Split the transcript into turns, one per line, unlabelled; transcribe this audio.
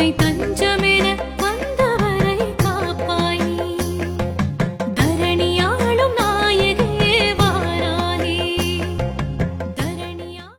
你等。